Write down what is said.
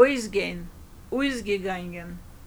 ausgehen, ausgegangen.